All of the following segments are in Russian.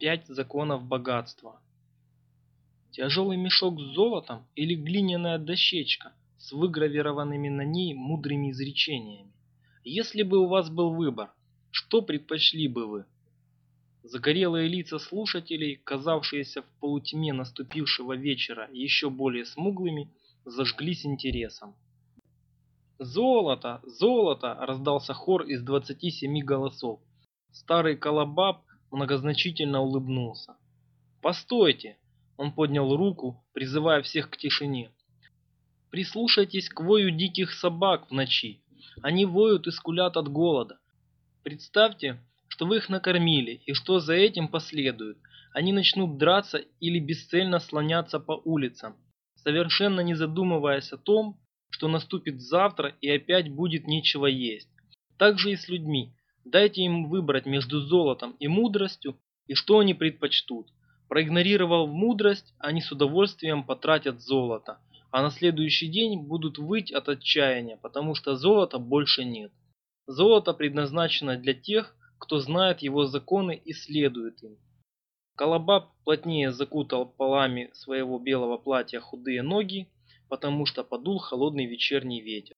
Пять законов богатства. Тяжелый мешок с золотом или глиняная дощечка с выгравированными на ней мудрыми изречениями. Если бы у вас был выбор, что предпочли бы вы? Загорелые лица слушателей, казавшиеся в полутьме наступившего вечера еще более смуглыми, зажглись интересом. «Золото! Золото!» – раздался хор из двадцати семи голосов. Старый Колобаб многозначительно улыбнулся. «Постойте!» – он поднял руку, призывая всех к тишине. «Прислушайтесь к вою диких собак в ночи. Они воют и скулят от голода. Представьте, что вы их накормили, и что за этим последует. Они начнут драться или бесцельно слоняться по улицам, совершенно не задумываясь о том, что наступит завтра и опять будет нечего есть. Так же и с людьми. Дайте им выбрать между золотом и мудростью, и что они предпочтут. Проигнорировав мудрость, они с удовольствием потратят золото, а на следующий день будут выть от отчаяния, потому что золота больше нет. Золото предназначено для тех, кто знает его законы и следует им. Колобаб плотнее закутал полами своего белого платья худые ноги, потому что подул холодный вечерний ветер.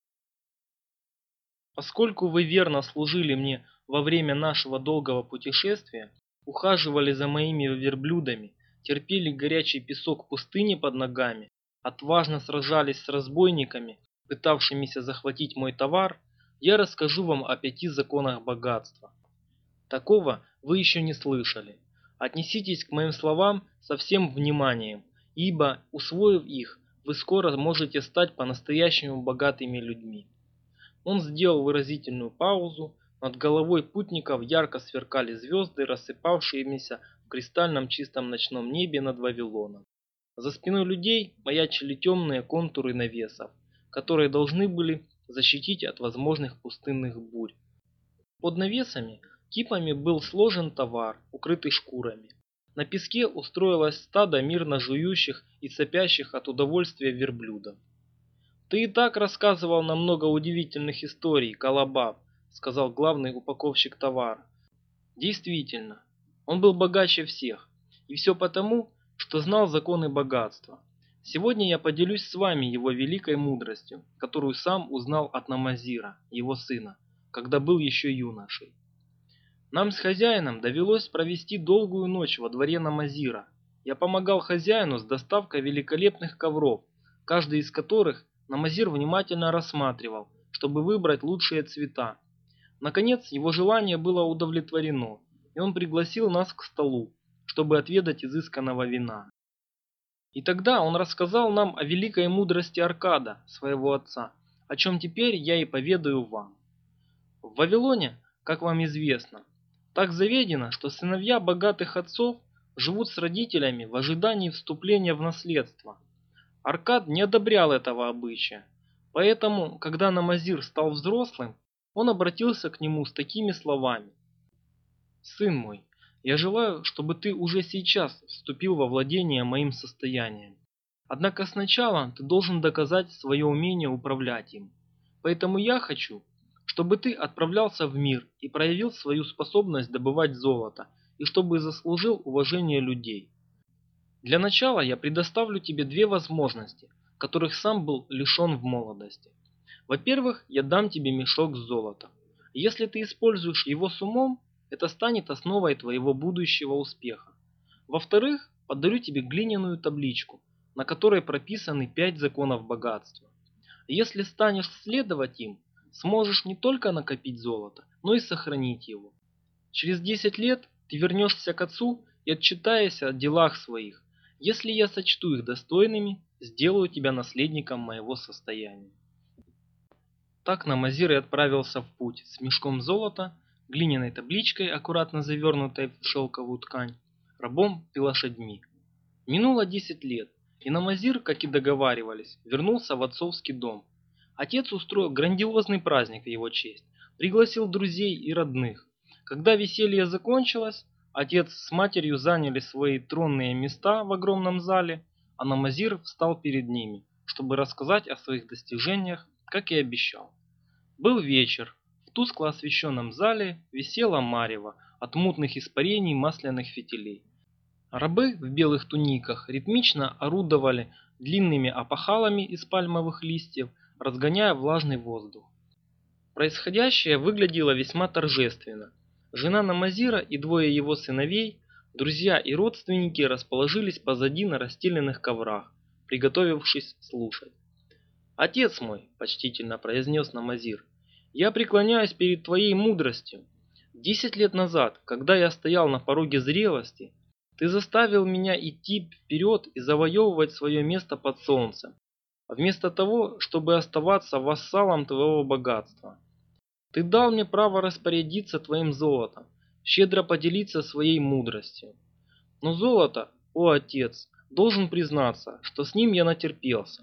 Поскольку вы верно служили мне во время нашего долгого путешествия, ухаживали за моими верблюдами, терпели горячий песок пустыни под ногами, отважно сражались с разбойниками, пытавшимися захватить мой товар, я расскажу вам о пяти законах богатства. Такого вы еще не слышали. Отнеситесь к моим словам со всем вниманием, ибо, усвоив их, вы скоро можете стать по-настоящему богатыми людьми. Он сделал выразительную паузу, над головой путников ярко сверкали звезды, рассыпавшиеся в кристальном чистом ночном небе над Вавилоном. За спиной людей маячили темные контуры навесов, которые должны были защитить от возможных пустынных бурь. Под навесами кипами был сложен товар, укрытый шкурами. На песке устроилось стадо мирно жующих и сопящих от удовольствия верблюдов. «Ты и так рассказывал нам много удивительных историй, Колобаб», сказал главный упаковщик товара. Действительно, он был богаче всех, и все потому, что знал законы богатства. Сегодня я поделюсь с вами его великой мудростью, которую сам узнал от Намазира, его сына, когда был еще юношей. Нам с хозяином довелось провести долгую ночь во дворе Намазира. Я помогал хозяину с доставкой великолепных ковров, каждый из которых Намазир внимательно рассматривал, чтобы выбрать лучшие цвета, Наконец, его желание было удовлетворено, и он пригласил нас к столу, чтобы отведать изысканного вина. И тогда он рассказал нам о великой мудрости Аркада, своего отца, о чем теперь я и поведаю вам. В Вавилоне, как вам известно, так заведено, что сыновья богатых отцов живут с родителями в ожидании вступления в наследство. Аркад не одобрял этого обычая, поэтому, когда Намазир стал взрослым, он обратился к нему с такими словами. «Сын мой, я желаю, чтобы ты уже сейчас вступил во владение моим состоянием. Однако сначала ты должен доказать свое умение управлять им. Поэтому я хочу, чтобы ты отправлялся в мир и проявил свою способность добывать золото, и чтобы заслужил уважение людей. Для начала я предоставлю тебе две возможности, которых сам был лишен в молодости. Во-первых, я дам тебе мешок с золотом. Если ты используешь его с умом, это станет основой твоего будущего успеха. Во-вторых, подарю тебе глиняную табличку, на которой прописаны пять законов богатства. Если станешь следовать им, сможешь не только накопить золото, но и сохранить его. Через 10 лет ты вернешься к отцу и отчитаешься о делах своих. Если я сочту их достойными, сделаю тебя наследником моего состояния. Так Намазир и отправился в путь с мешком золота, глиняной табличкой, аккуратно завернутой в шелковую ткань, рабом и лошадьми. Минуло 10 лет, и Намазир, как и договаривались, вернулся в отцовский дом. Отец устроил грандиозный праздник в его честь, пригласил друзей и родных. Когда веселье закончилось, отец с матерью заняли свои тронные места в огромном зале, а Намазир встал перед ними, чтобы рассказать о своих достижениях как и обещал. Был вечер. В тускло освещенном зале висела марево от мутных испарений масляных фитилей. Рабы в белых туниках ритмично орудовали длинными опахалами из пальмовых листьев, разгоняя влажный воздух. Происходящее выглядело весьма торжественно. Жена Намазира и двое его сыновей, друзья и родственники расположились позади на расстеленных коврах, приготовившись слушать. «Отец мой», – почтительно произнес Намазир, – «я преклоняюсь перед твоей мудростью. Десять лет назад, когда я стоял на пороге зрелости, ты заставил меня идти вперед и завоевывать свое место под солнцем, вместо того, чтобы оставаться вассалом твоего богатства. Ты дал мне право распорядиться твоим золотом, щедро поделиться своей мудростью. Но золото, о отец, должен признаться, что с ним я натерпелся.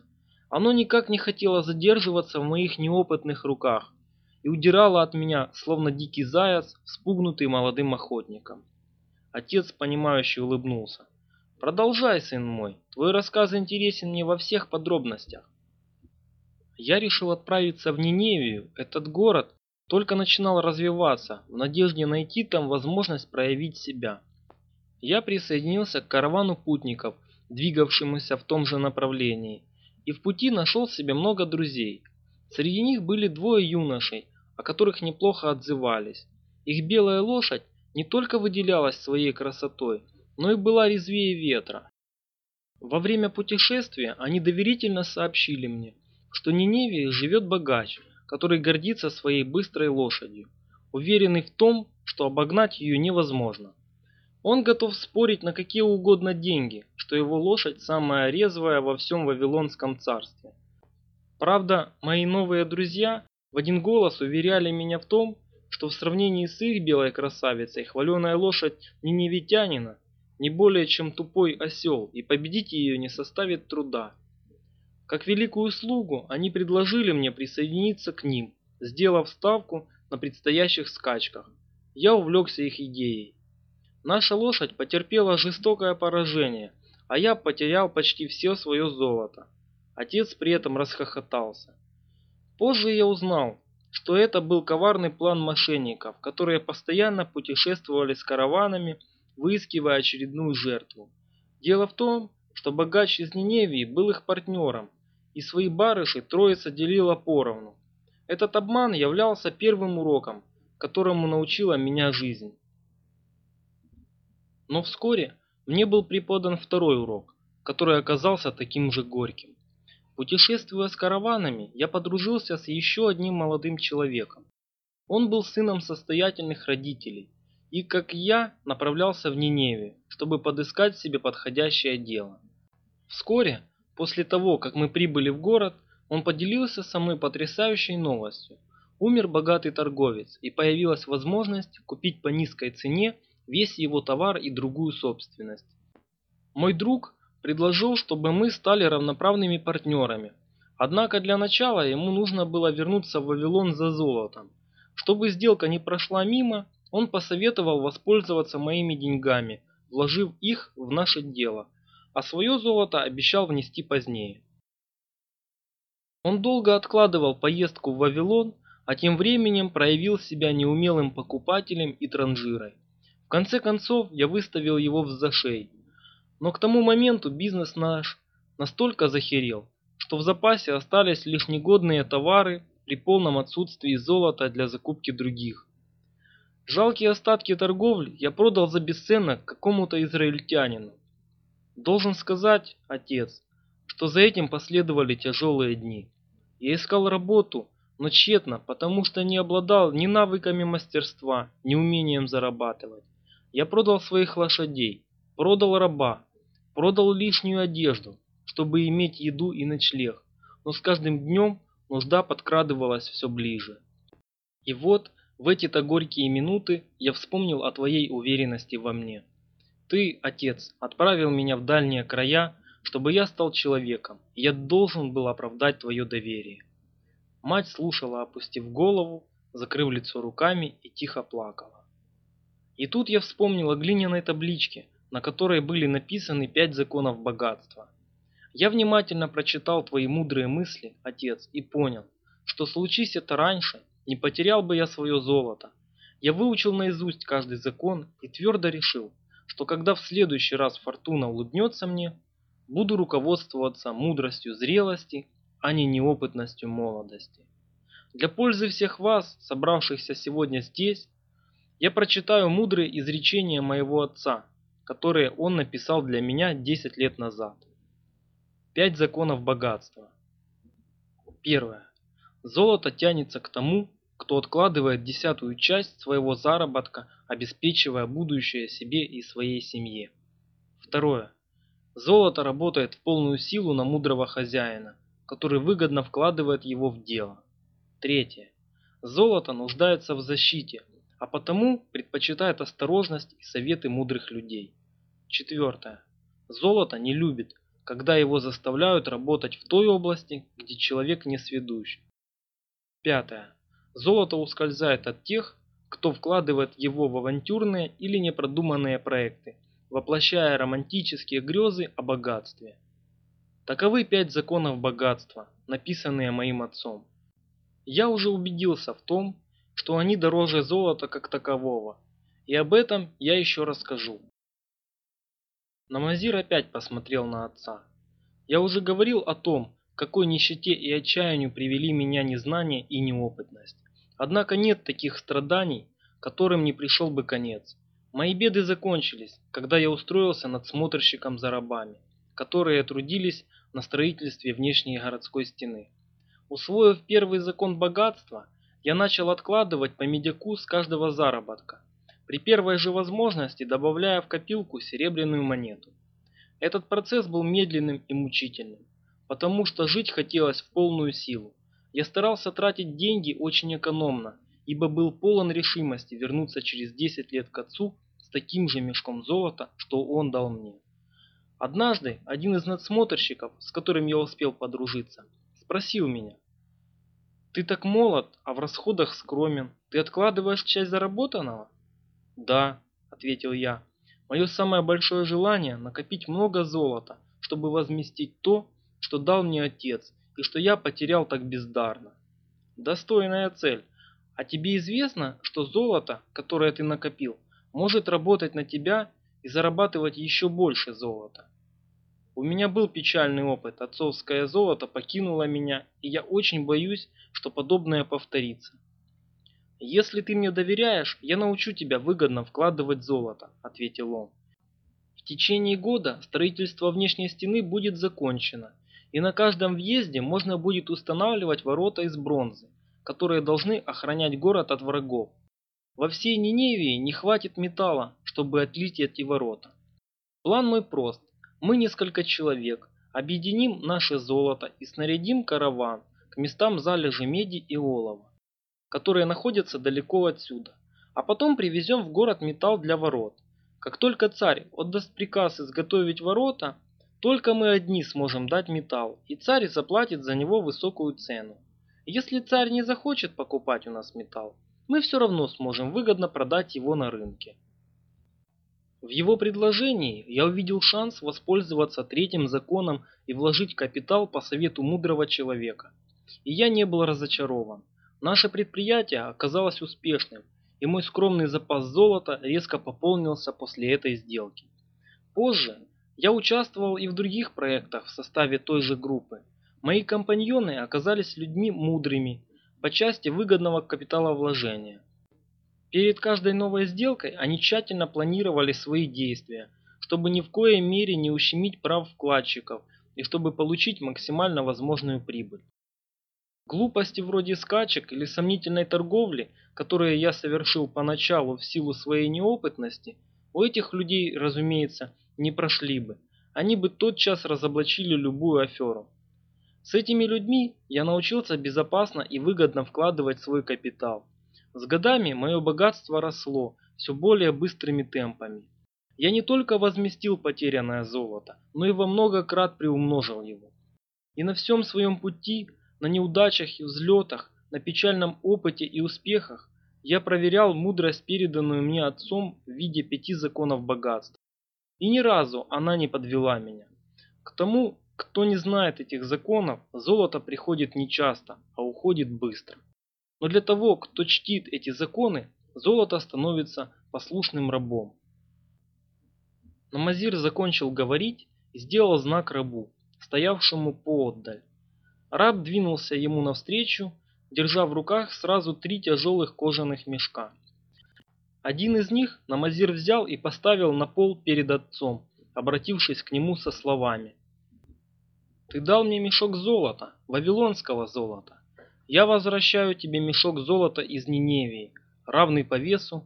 Оно никак не хотело задерживаться в моих неопытных руках и удирало от меня, словно дикий заяц, спугнутый молодым охотником. Отец, понимающе улыбнулся. Продолжай, сын мой, твой рассказ интересен мне во всех подробностях. Я решил отправиться в Ниневию, этот город, только начинал развиваться, в надежде найти там возможность проявить себя. Я присоединился к каравану путников, двигавшемуся в том же направлении, и в пути нашел себе много друзей. Среди них были двое юношей, о которых неплохо отзывались. Их белая лошадь не только выделялась своей красотой, но и была резвее ветра. Во время путешествия они доверительно сообщили мне, что Ниневии живет богач, который гордится своей быстрой лошадью, уверенный в том, что обогнать ее невозможно. Он готов спорить на какие угодно деньги, что его лошадь самая резвая во всем Вавилонском царстве. Правда, мои новые друзья в один голос уверяли меня в том, что в сравнении с их белой красавицей хваленая лошадь ниневитянина не более чем тупой осел, и победить ее не составит труда. Как великую услугу они предложили мне присоединиться к ним, сделав ставку на предстоящих скачках. Я увлекся их идеей. Наша лошадь потерпела жестокое поражение, а я потерял почти все свое золото. Отец при этом расхохотался. Позже я узнал, что это был коварный план мошенников, которые постоянно путешествовали с караванами, выискивая очередную жертву. Дело в том, что богач из Ниневии был их партнером, и свои барыши троица делила поровну. Этот обман являлся первым уроком, которому научила меня жизнь. Но вскоре мне был преподан второй урок, который оказался таким же горьким. Путешествуя с караванами, я подружился с еще одним молодым человеком. Он был сыном состоятельных родителей и, как я, направлялся в Ниневию, чтобы подыскать себе подходящее дело. Вскоре После того, как мы прибыли в город, он поделился со мной потрясающей новостью. Умер богатый торговец, и появилась возможность купить по низкой цене весь его товар и другую собственность. Мой друг предложил, чтобы мы стали равноправными партнерами. Однако для начала ему нужно было вернуться в Вавилон за золотом. Чтобы сделка не прошла мимо, он посоветовал воспользоваться моими деньгами, вложив их в наше дело – а свое золото обещал внести позднее. Он долго откладывал поездку в Вавилон, а тем временем проявил себя неумелым покупателем и транжирой. В конце концов, я выставил его в зашей. Но к тому моменту бизнес наш настолько захерел, что в запасе остались лишь негодные товары при полном отсутствии золота для закупки других. Жалкие остатки торговли я продал за бесценок какому-то израильтянину. Должен сказать, отец, что за этим последовали тяжелые дни. Я искал работу, но тщетно, потому что не обладал ни навыками мастерства, ни умением зарабатывать. Я продал своих лошадей, продал раба, продал лишнюю одежду, чтобы иметь еду и ночлег, но с каждым днем нужда подкрадывалась все ближе. И вот в эти-то горькие минуты я вспомнил о твоей уверенности во мне. Ты, отец, отправил меня в дальние края, чтобы я стал человеком, и я должен был оправдать твое доверие. Мать слушала, опустив голову, закрыв лицо руками и тихо плакала. И тут я вспомнил о глиняной табличке, на которой были написаны пять законов богатства. Я внимательно прочитал твои мудрые мысли, отец, и понял, что случись это раньше, не потерял бы я свое золото. Я выучил наизусть каждый закон и твердо решил, что когда в следующий раз фортуна улыбнется мне, буду руководствоваться мудростью зрелости, а не неопытностью молодости. Для пользы всех вас, собравшихся сегодня здесь, я прочитаю мудрые изречения моего отца, которые он написал для меня 10 лет назад. Пять законов богатства. Первое. Золото тянется к тому, кто откладывает десятую часть своего заработка, обеспечивая будущее себе и своей семье. Второе. Золото работает в полную силу на мудрого хозяина, который выгодно вкладывает его в дело. Третье. Золото нуждается в защите, а потому предпочитает осторожность и советы мудрых людей. Четвертое. Золото не любит, когда его заставляют работать в той области, где человек не сведущ. Пятое. Золото ускользает от тех, кто вкладывает его в авантюрные или непродуманные проекты, воплощая романтические грезы о богатстве. Таковы пять законов богатства, написанные моим отцом. Я уже убедился в том, что они дороже золота как такового, и об этом я еще расскажу. Намазир опять посмотрел на отца. Я уже говорил о том, какой нищете и отчаянию привели меня незнание и неопытность. Однако нет таких страданий, которым не пришел бы конец. Мои беды закончились, когда я устроился надсмотрщиком за рабами, которые трудились на строительстве внешней городской стены. Усвоив первый закон богатства, я начал откладывать по медяку с каждого заработка, при первой же возможности добавляя в копилку серебряную монету. Этот процесс был медленным и мучительным потому что жить хотелось в полную силу. Я старался тратить деньги очень экономно, ибо был полон решимости вернуться через 10 лет к отцу с таким же мешком золота, что он дал мне. Однажды один из надсмотрщиков, с которым я успел подружиться, спросил меня, «Ты так молод, а в расходах скромен. Ты откладываешь часть заработанного?» «Да», — ответил я, — «мое самое большое желание — накопить много золота, чтобы возместить то, что дал мне отец и что я потерял так бездарно. Достойная цель. А тебе известно, что золото, которое ты накопил, может работать на тебя и зарабатывать еще больше золота. У меня был печальный опыт, отцовское золото покинуло меня, и я очень боюсь, что подобное повторится. «Если ты мне доверяешь, я научу тебя выгодно вкладывать золото», – ответил он. «В течение года строительство внешней стены будет закончено, и на каждом въезде можно будет устанавливать ворота из бронзы, которые должны охранять город от врагов. Во всей Ниневии не хватит металла, чтобы отлить эти ворота. План мой прост. Мы несколько человек, объединим наше золото и снарядим караван к местам залежи меди и олова, которые находятся далеко отсюда, а потом привезем в город металл для ворот. Как только царь отдаст приказ изготовить ворота, только мы одни сможем дать металл, и царь заплатит за него высокую цену. Если царь не захочет покупать у нас металл, мы все равно сможем выгодно продать его на рынке. В его предложении я увидел шанс воспользоваться третьим законом и вложить капитал по совету мудрого человека. И я не был разочарован. Наше предприятие оказалось успешным, и мой скромный запас золота резко пополнился после этой сделки. Позже я участвовал и в других проектах в составе той же группы. Мои компаньоны оказались людьми мудрыми по части выгодного капиталовложения. Перед каждой новой сделкой они тщательно планировали свои действия, чтобы ни в коей мере не ущемить прав вкладчиков и чтобы получить максимально возможную прибыль. Глупости вроде скачек или сомнительной торговли, которые я совершил поначалу в силу своей неопытности, у этих людей, разумеется, не прошли бы. Они бы тотчас разоблачили любую аферу. С этими людьми я научился безопасно и выгодно вкладывать свой капитал. С годами мое богатство росло все более быстрыми темпами. Я не только возместил потерянное золото, но и во много крат приумножил его. И на всем своем пути, на неудачах и взлетах, на печальном опыте и успехах, я проверял мудрость, переданную мне отцом в виде пяти законов богатства. И ни разу она не подвела меня. К тому, кто не знает этих законов, золото приходит не часто, а уходит быстро. Но для того, кто чтит эти законы, золото становится послушным рабом. Намазир закончил говорить и сделал знак рабу, стоявшему поотдаль. Раб двинулся ему навстречу, держа в руках сразу три тяжелых кожаных мешка. Один из них Намазир взял и поставил на пол перед отцом, обратившись к нему со словами. «Ты дал мне мешок золота, вавилонского золота. Я возвращаю тебе мешок золота из Ниневии, равный по весу.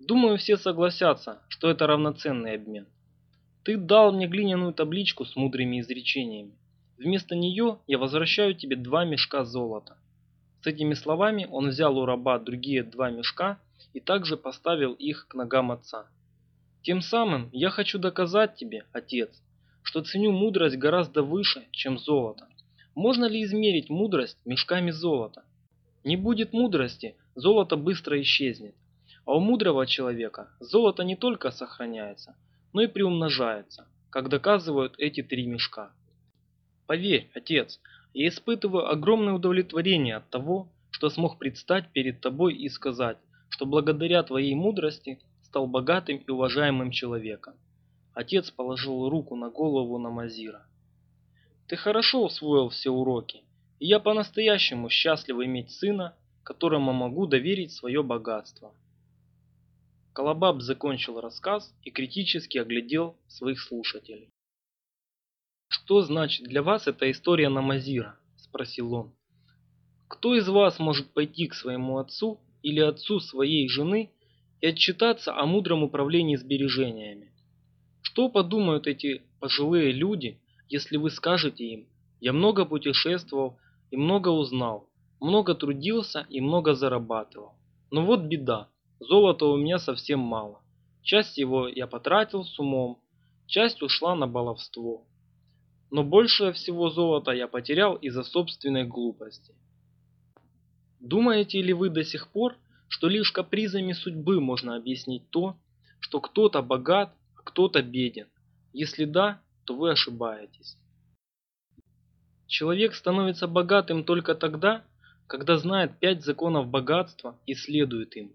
Думаю, все согласятся, что это равноценный обмен. Ты дал мне глиняную табличку с мудрыми изречениями. Вместо нее я возвращаю тебе два мешка золота. С этими словами он взял у раба другие два мешка и также поставил их к ногам отца. Тем самым я хочу доказать тебе, отец, что ценю мудрость гораздо выше, чем золото. Можно ли измерить мудрость мешками золота? Не будет мудрости, золото быстро исчезнет. А у мудрого человека золото не только сохраняется, но и приумножается, как доказывают эти три мешка. Поверь, отец, я испытываю огромное удовлетворение от того, что смог предстать перед тобой и сказать, что благодаря твоей мудрости стал богатым и уважаемым человеком. Отец положил руку на голову Намазира. Ты хорошо усвоил все уроки, и я по-настоящему счастлив иметь сына, которому могу доверить свое богатство. Колобаб закончил рассказ и критически оглядел своих слушателей. «Что значит для вас эта история Намазира?» – спросил он. «Кто из вас может пойти к своему отцу или отцу своей жены и отчитаться о мудром управлении сбережениями? Что подумают эти пожилые люди, если вы скажете им, я много путешествовал и много узнал, много трудился и много зарабатывал. Но вот беда, золота у меня совсем мало. Часть его я потратил с умом, часть ушла на баловство но больше всего золота я потерял из-за собственной глупости. Думаете ли вы до сих пор, что лишь капризами судьбы можно объяснить то, что кто-то богат, а кто-то беден? Если да, то вы ошибаетесь. Человек становится богатым только тогда, когда знает пять законов богатства и следует им.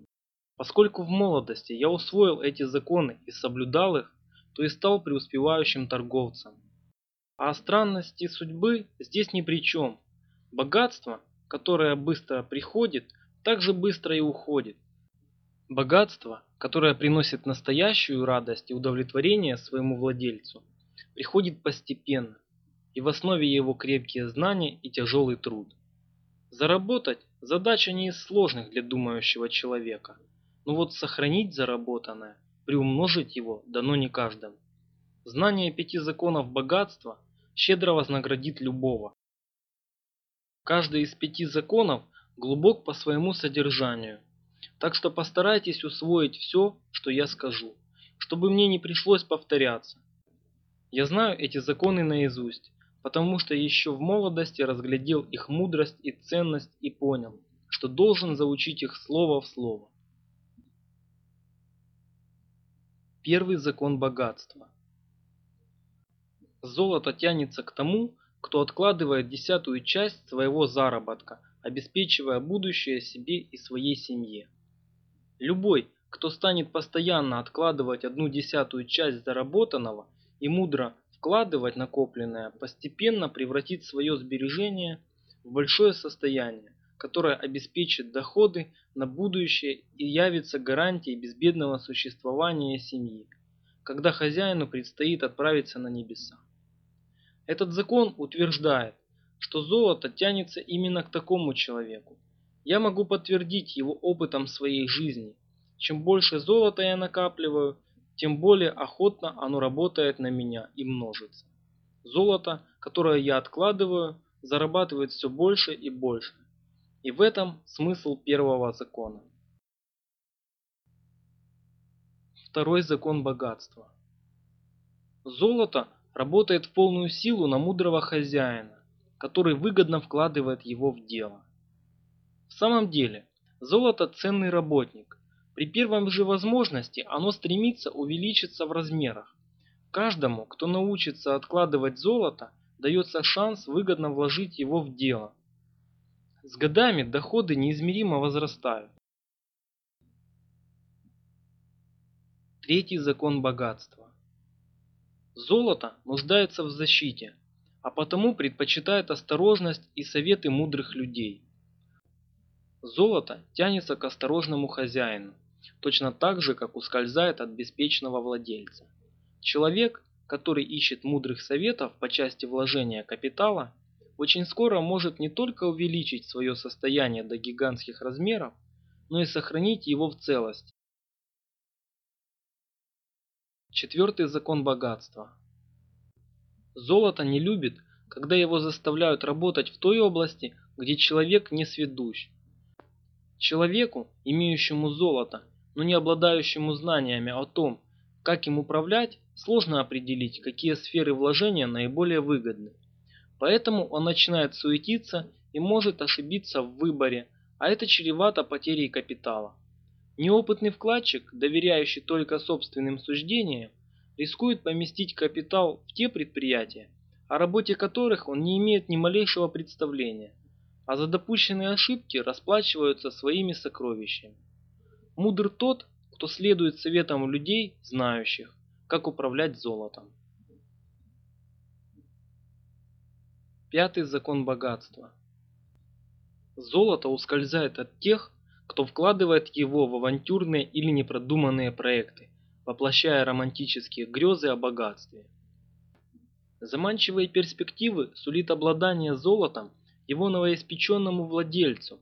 Поскольку в молодости я усвоил эти законы и соблюдал их, то и стал преуспевающим торговцем. А странности судьбы здесь ни при чем. Богатство, которое быстро приходит, также быстро и уходит. Богатство, которое приносит настоящую радость и удовлетворение своему владельцу, приходит постепенно, и в основе его крепкие знания и тяжелый труд. Заработать – задача не из сложных для думающего человека, но вот сохранить заработанное, приумножить его дано не каждому. Знание пяти законов богатства – щедро вознаградит любого. Каждый из пяти законов глубок по своему содержанию, так что постарайтесь усвоить все, что я скажу, чтобы мне не пришлось повторяться. Я знаю эти законы наизусть, потому что еще в молодости разглядел их мудрость и ценность и понял, что должен заучить их слово в слово. Первый закон богатства – Золото тянется к тому, кто откладывает десятую часть своего заработка, обеспечивая будущее себе и своей семье. Любой, кто станет постоянно откладывать одну десятую часть заработанного и мудро вкладывать накопленное, постепенно превратит свое сбережение в большое состояние, которое обеспечит доходы на будущее и явится гарантией безбедного существования семьи, когда хозяину предстоит отправиться на небеса. Этот закон утверждает, что золото тянется именно к такому человеку. Я могу подтвердить его опытом своей жизни. Чем больше золота я накапливаю, тем более охотно оно работает на меня и множится. Золото, которое я откладываю, зарабатывает все больше и больше. И в этом смысл первого закона. Второй закон богатства. Золото работает в полную силу на мудрого хозяина, который выгодно вкладывает его в дело. В самом деле, золото – ценный работник. При первом же возможности оно стремится увеличиться в размерах. Каждому, кто научится откладывать золото, дается шанс выгодно вложить его в дело. С годами доходы неизмеримо возрастают. Третий закон богатства. Золото нуждается в защите, а потому предпочитает осторожность и советы мудрых людей. Золото тянется к осторожному хозяину, точно так же, как ускользает от беспечного владельца. Человек, который ищет мудрых советов по части вложения капитала, очень скоро может не только увеличить свое состояние до гигантских размеров, но и сохранить его в целости. Четвертый закон богатства. Золото не любит, когда его заставляют работать в той области, где человек не сведущ. Человеку, имеющему золото, но не обладающему знаниями о том, как им управлять, сложно определить, какие сферы вложения наиболее выгодны. Поэтому он начинает суетиться и может ошибиться в выборе, а это чревато потерей капитала. Неопытный вкладчик, доверяющий только собственным суждениям, рискует поместить капитал в те предприятия, о работе которых он не имеет ни малейшего представления, а за допущенные ошибки расплачиваются своими сокровищами. Мудр тот, кто следует советам людей, знающих, как управлять золотом. Пятый закон богатства. Золото ускользает от тех, кто вкладывает его в авантюрные или непродуманные проекты, воплощая романтические грезы о богатстве. Заманчивые перспективы сулит обладание золотом его новоиспеченному владельцу.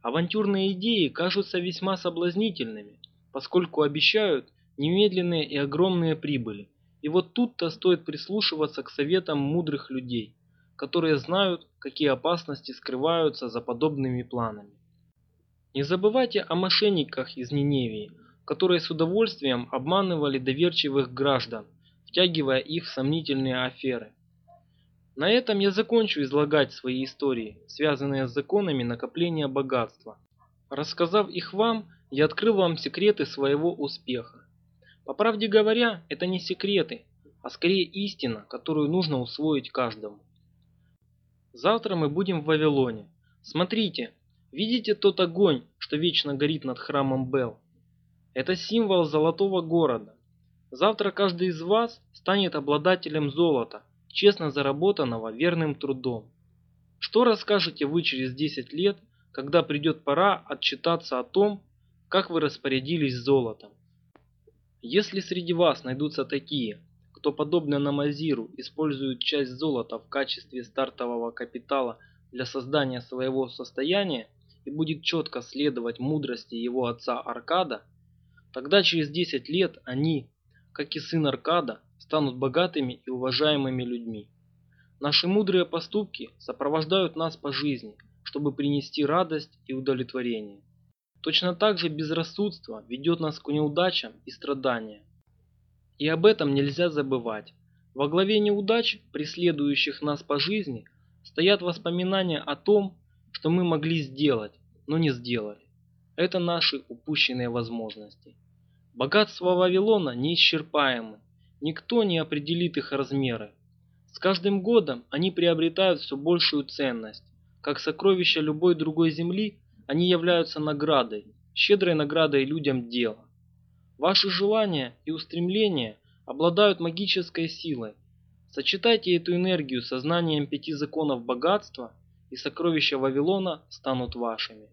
Авантюрные идеи кажутся весьма соблазнительными, поскольку обещают немедленные и огромные прибыли. И вот тут-то стоит прислушиваться к советам мудрых людей, которые знают, какие опасности скрываются за подобными планами. Не забывайте о мошенниках из Ниневии, которые с удовольствием обманывали доверчивых граждан, втягивая их в сомнительные аферы. На этом я закончу излагать свои истории, связанные с законами накопления богатства. Рассказав их вам, я открыл вам секреты своего успеха. По правде говоря, это не секреты, а скорее истина, которую нужно усвоить каждому. Завтра мы будем в Вавилоне. Смотрите, Видите тот огонь, что вечно горит над храмом Бел? Это символ золотого города. Завтра каждый из вас станет обладателем золота, честно заработанного верным трудом. Что расскажете вы через 10 лет, когда придет пора отчитаться о том, как вы распорядились золотом? Если среди вас найдутся такие, кто подобно Намазиру использует часть золота в качестве стартового капитала для создания своего состояния, и будет четко следовать мудрости его отца Аркада, тогда через 10 лет они, как и сын Аркада, станут богатыми и уважаемыми людьми. Наши мудрые поступки сопровождают нас по жизни, чтобы принести радость и удовлетворение. Точно так же безрассудство ведет нас к неудачам и страданиям. И об этом нельзя забывать. Во главе неудач, преследующих нас по жизни, стоят воспоминания о том, что мы могли сделать, но не сделали. Это наши упущенные возможности. Богатства Вавилона неисчерпаемы. Никто не определит их размеры. С каждым годом они приобретают все большую ценность. Как сокровища любой другой земли, они являются наградой, щедрой наградой людям дела. Ваши желания и устремления обладают магической силой. Сочетайте эту энергию со знанием пяти законов богатства – и сокровища Вавилона станут вашими.